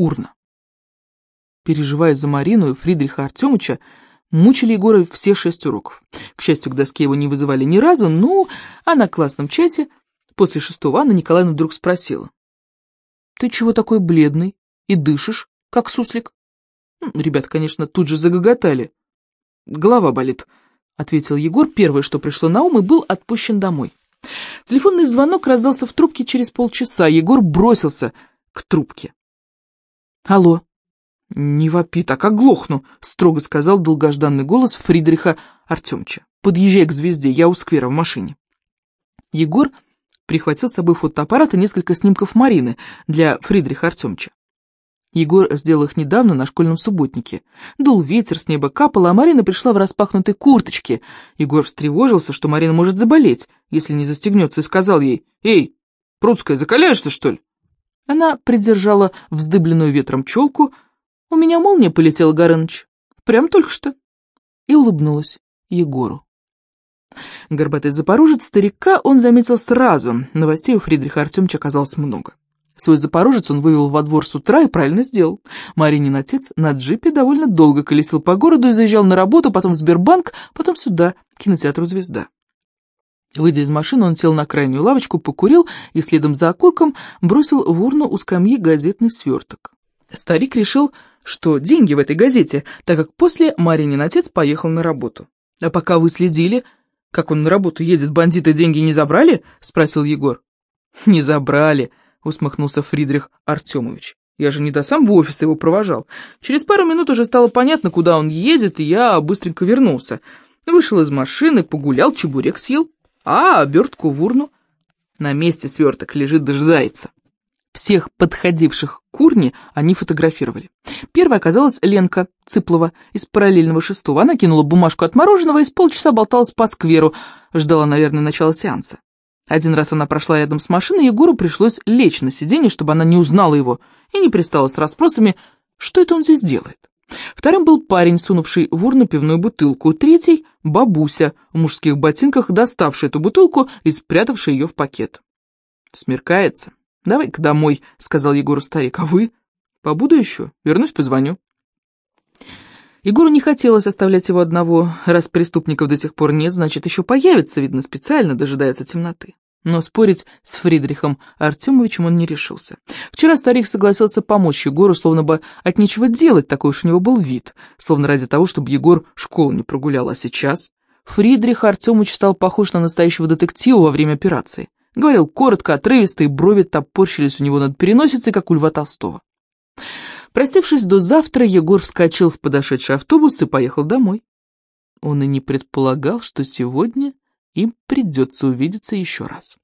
урна. Переживая за Марину и Фридриха Артемыча, мучили Егора все шесть уроков. К счастью, к доске его не вызывали ни разу, ну, а на классном часе после шестого Анна Николаевна вдруг спросила. «Ты чего такой бледный и дышишь, как суслик?» Ребята, конечно, тут же загоготали. «Голова болит», — ответил Егор. Первое, что пришло на ум, и был отпущен домой. Телефонный звонок раздался в трубке через полчаса. Егор бросился к трубке. «Алло». «Не вопи так, оглохну», — строго сказал долгожданный голос Фридриха Артемча. «Подъезжай к звезде, я у сквера в машине». Егор прихватил с собой фотоаппарат и несколько снимков Марины для Фридриха Артемча. Егор сделал их недавно на школьном субботнике. Дул ветер, с неба капало, а Марина пришла в распахнутой курточке. Егор встревожился, что Марина может заболеть, если не застегнется, и сказал ей, «Эй, Прудская, закаляешься, что ли?» Она придержала вздыбленную ветром челку. «У меня молния полетела, Горыныч. Прям только что». И улыбнулась Егору. Горбатый запорожец старика он заметил сразу. Новостей у Фридриха Артемовича оказалось много. Свой запорожец он вывел во двор с утра и правильно сделал. Маринин отец на джипе довольно долго колесил по городу и заезжал на работу, потом в Сбербанк, потом сюда, к кинотеатру «Звезда». Выйдя из машины, он сел на крайнюю лавочку, покурил и следом за окурком бросил в урну у скамьи газетный сверток. Старик решил, что деньги в этой газете, так как после Маринин отец поехал на работу. «А пока вы следили, как он на работу едет, бандиты деньги не забрали?» — спросил Егор. «Не забрали», — усмехнулся Фридрих Артемович. «Я же не до самого офиса его провожал. Через пару минут уже стало понятно, куда он едет, и я быстренько вернулся. Вышел из машины, погулял, чебурек съел, а обертку в урну. На месте сверток лежит, дожидается». Всех подходивших к урне они фотографировали. Первой оказалась Ленка Цыплова из параллельного шестого. Она кинула бумажку от мороженого и с полчаса болталась по скверу. Ждала, наверное, начала сеанса. Один раз она прошла рядом с машиной, Егору пришлось лечь на сиденье, чтобы она не узнала его, и не пристала с расспросами, что это он здесь делает. Вторым был парень, сунувший в урну пивную бутылку. Третий — бабуся в мужских ботинках, доставшая эту бутылку и спрятавшая ее в пакет. «Смеркается. Давай-ка домой», — сказал Егору старик. «А вы?» «Побуду еще. Вернусь, позвоню». Егору не хотелось оставлять его одного. Раз преступников до сих пор нет, значит, еще появится, видно, специально дожидается темноты. Но спорить с Фридрихом Артемовичем он не решился. Вчера старик согласился помочь Егору, словно бы от нечего делать, такой уж у него был вид, словно ради того, чтобы Егор школу не прогулял, а сейчас... Фридрих Артемович стал похож на настоящего детектива во время операции. Говорил коротко, отрывисто, и брови топорщились у него над переносицей, как у Льва Толстого. Простившись до завтра, Егор вскочил в подошедший автобус и поехал домой. Он и не предполагал, что сегодня им придется увидеться еще раз.